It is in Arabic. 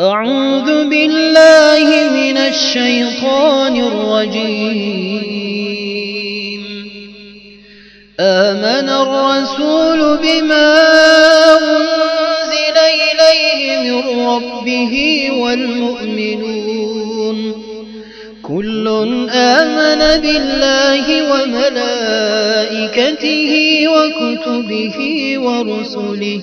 أعوذ بالله من الشيطان الرجيم. آمن الرسول بما أنزل إليه من ربه والمؤمنون. كل آمن بالله وملائكته وكتبه ورسله.